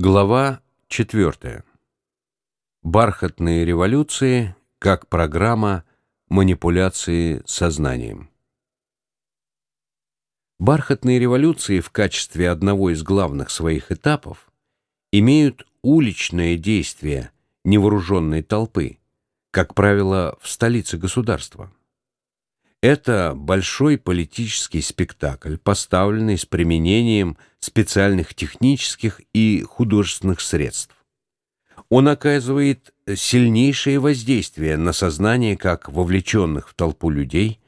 Глава 4. Бархатные революции как программа манипуляции сознанием. Бархатные революции в качестве одного из главных своих этапов имеют уличное действие невооруженной толпы, как правило, в столице государства. Это большой политический спектакль, поставленный с применением специальных технических и художественных средств. Он оказывает сильнейшее воздействие на сознание как вовлеченных в толпу людей,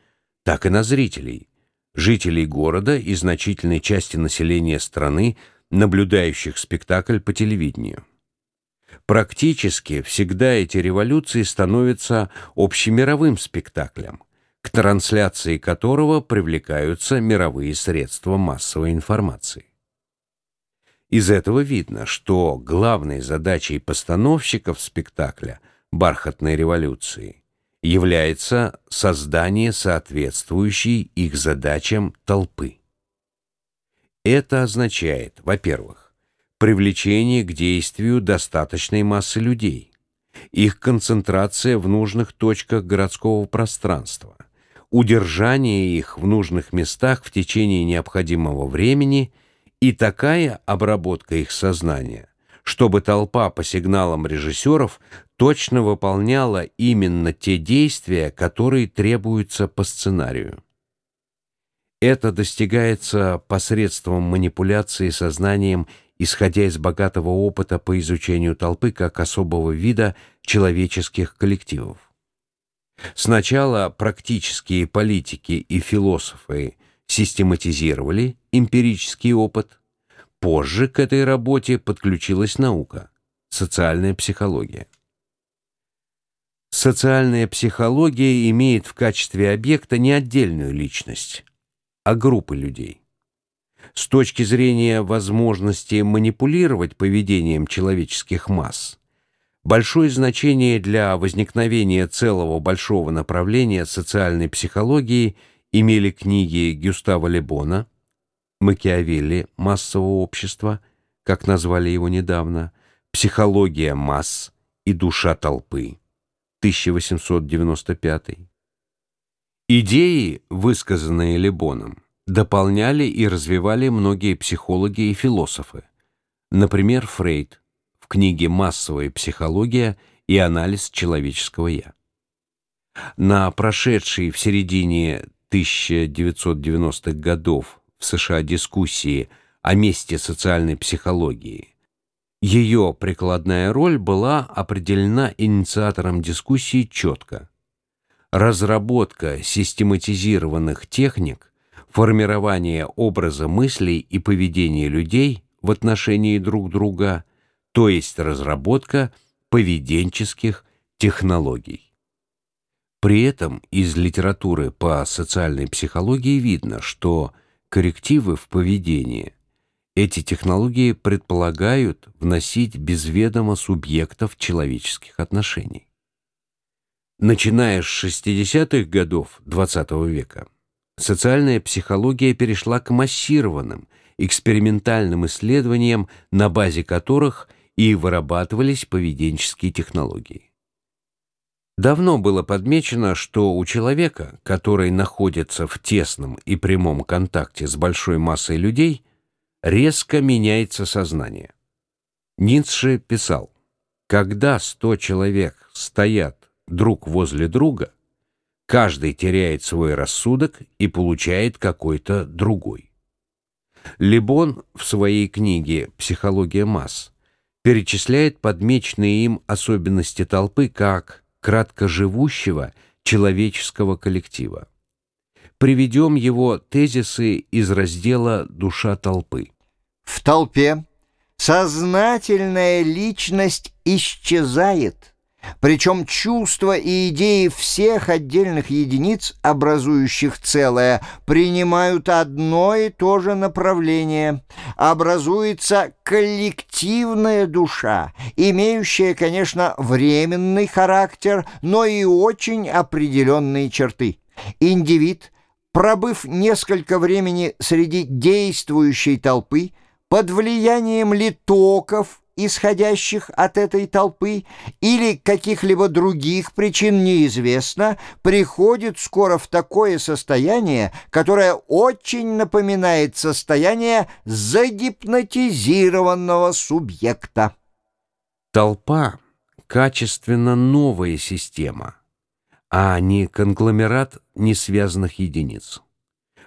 так и на зрителей, жителей города и значительной части населения страны, наблюдающих спектакль по телевидению. Практически всегда эти революции становятся общемировым спектаклем – к трансляции которого привлекаются мировые средства массовой информации. Из этого видно, что главной задачей постановщиков спектакля «Бархатной революции» является создание соответствующей их задачам толпы. Это означает, во-первых, привлечение к действию достаточной массы людей, их концентрация в нужных точках городского пространства, удержание их в нужных местах в течение необходимого времени и такая обработка их сознания, чтобы толпа по сигналам режиссеров точно выполняла именно те действия, которые требуются по сценарию. Это достигается посредством манипуляции сознанием, исходя из богатого опыта по изучению толпы как особого вида человеческих коллективов. Сначала практические политики и философы систематизировали эмпирический опыт, позже к этой работе подключилась наука, социальная психология. Социальная психология имеет в качестве объекта не отдельную личность, а группы людей. С точки зрения возможности манипулировать поведением человеческих масс, Большое значение для возникновения целого большого направления социальной психологии имели книги Гюстава Лебона, Макиавелли «Массового общества», как назвали его недавно, «Психология масс» и «Душа толпы», 1895. Идеи, высказанные Лебоном, дополняли и развивали многие психологи и философы, например, Фрейд, книге «Массовая психология и анализ человеческого «я». На прошедшей в середине 1990-х годов в США дискуссии о месте социальной психологии ее прикладная роль была определена инициатором дискуссии четко. Разработка систематизированных техник, формирование образа мыслей и поведения людей в отношении друг друга то есть разработка поведенческих технологий. При этом из литературы по социальной психологии видно, что коррективы в поведении эти технологии предполагают вносить без ведома субъектов человеческих отношений. Начиная с 60-х годов XX -го века, социальная психология перешла к массированным, экспериментальным исследованиям, на базе которых – и вырабатывались поведенческие технологии. Давно было подмечено, что у человека, который находится в тесном и прямом контакте с большой массой людей, резко меняется сознание. Ницше писал, когда сто человек стоят друг возле друга, каждый теряет свой рассудок и получает какой-то другой. Лебон в своей книге «Психология масс» перечисляет подмеченные им особенности толпы как краткоживущего человеческого коллектива. Приведем его тезисы из раздела «Душа толпы». В толпе сознательная личность исчезает – причем чувства и идеи всех отдельных единиц, образующих целое, принимают одно и то же направление. Образуется коллективная душа, имеющая, конечно, временный характер, но и очень определенные черты. Индивид, пробыв несколько времени среди действующей толпы, под влиянием ли токов, исходящих от этой толпы, или каких-либо других причин неизвестно, приходит скоро в такое состояние, которое очень напоминает состояние загипнотизированного субъекта. Толпа — качественно новая система, а не конгломерат несвязанных единиц.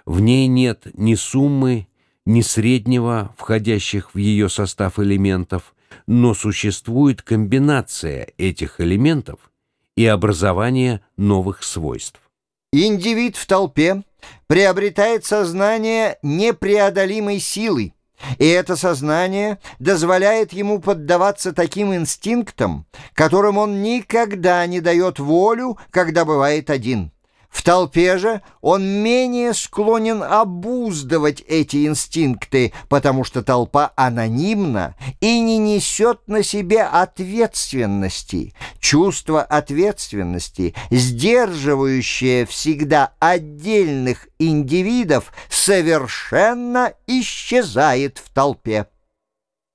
В ней нет ни суммы, ни среднего, входящих в ее состав элементов, но существует комбинация этих элементов и образование новых свойств. Индивид в толпе приобретает сознание непреодолимой силы, и это сознание дозволяет ему поддаваться таким инстинктам, которым он никогда не дает волю, когда бывает один. В толпе же он менее склонен обуздывать эти инстинкты, потому что толпа анонимна и не несет на себе ответственности. Чувство ответственности, сдерживающее всегда отдельных индивидов, совершенно исчезает в толпе.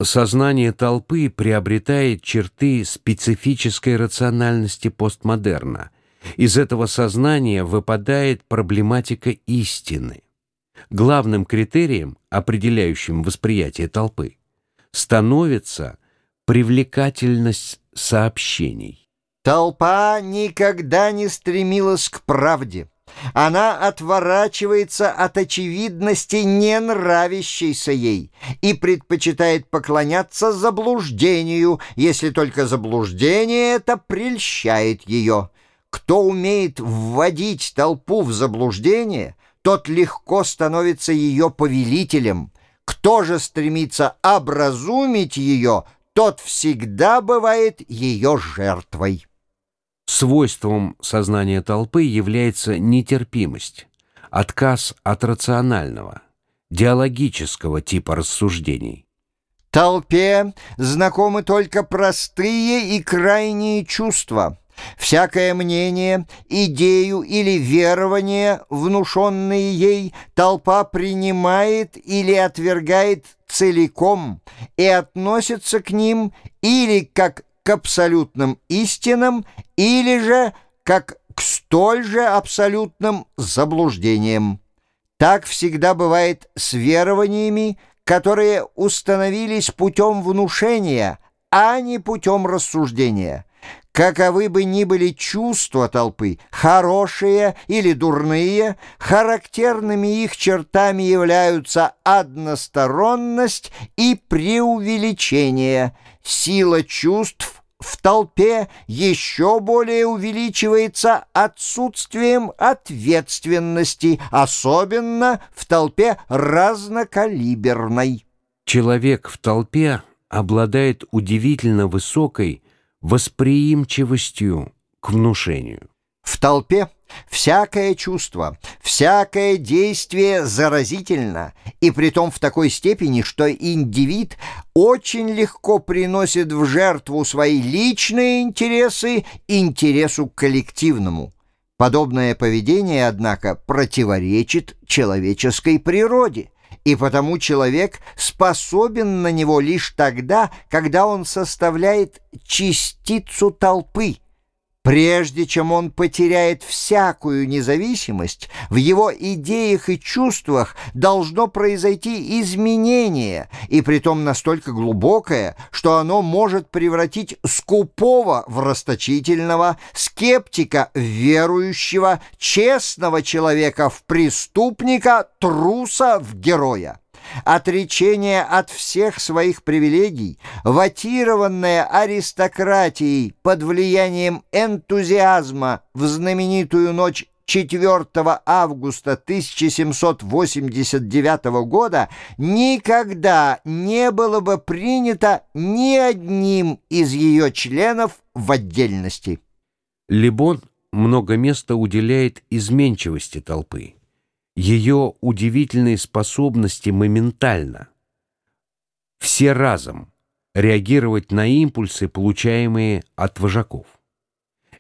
Сознание толпы приобретает черты специфической рациональности постмодерна – из этого сознания выпадает проблематика истины. Главным критерием, определяющим восприятие толпы, становится привлекательность сообщений. Толпа никогда не стремилась к правде. Она отворачивается от очевидности, не нравящейся ей, и предпочитает поклоняться заблуждению, если только заблуждение это прельщает ее. Кто умеет вводить толпу в заблуждение, тот легко становится ее повелителем. Кто же стремится образумить ее, тот всегда бывает ее жертвой. Свойством сознания толпы является нетерпимость, отказ от рационального, диалогического типа рассуждений. Толпе знакомы только простые и крайние чувства — Всякое мнение, идею или верование, внушенные ей, толпа принимает или отвергает целиком и относится к ним или как к абсолютным истинам, или же как к столь же абсолютным заблуждениям. Так всегда бывает с верованиями, которые установились путем внушения, а не путем рассуждения. Каковы бы ни были чувства толпы, хорошие или дурные, характерными их чертами являются односторонность и преувеличение. Сила чувств в толпе еще более увеличивается отсутствием ответственности, особенно в толпе разнокалиберной. Человек в толпе обладает удивительно высокой, восприимчивостью к внушению. В толпе всякое чувство, всякое действие заразительно, и притом в такой степени, что индивид очень легко приносит в жертву свои личные интересы интересу коллективному. Подобное поведение, однако, противоречит человеческой природе – и потому человек способен на него лишь тогда, когда он составляет частицу толпы – Прежде чем он потеряет всякую независимость, в его идеях и чувствах должно произойти изменение, и притом настолько глубокое, что оно может превратить скупого в расточительного, скептика в верующего, честного человека в преступника, труса в героя. Отречение от всех своих привилегий, ватированное аристократией под влиянием энтузиазма в знаменитую ночь 4 августа 1789 года никогда не было бы принято ни одним из ее членов в отдельности. Лебон много места уделяет изменчивости толпы ее удивительные способности моментально, все разом реагировать на импульсы, получаемые от вожаков.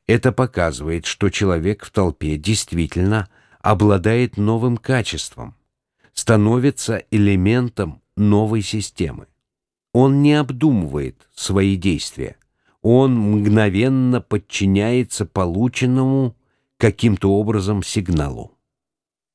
Это показывает, что человек в толпе действительно обладает новым качеством, становится элементом новой системы. Он не обдумывает свои действия. Он мгновенно подчиняется полученному каким-то образом сигналу.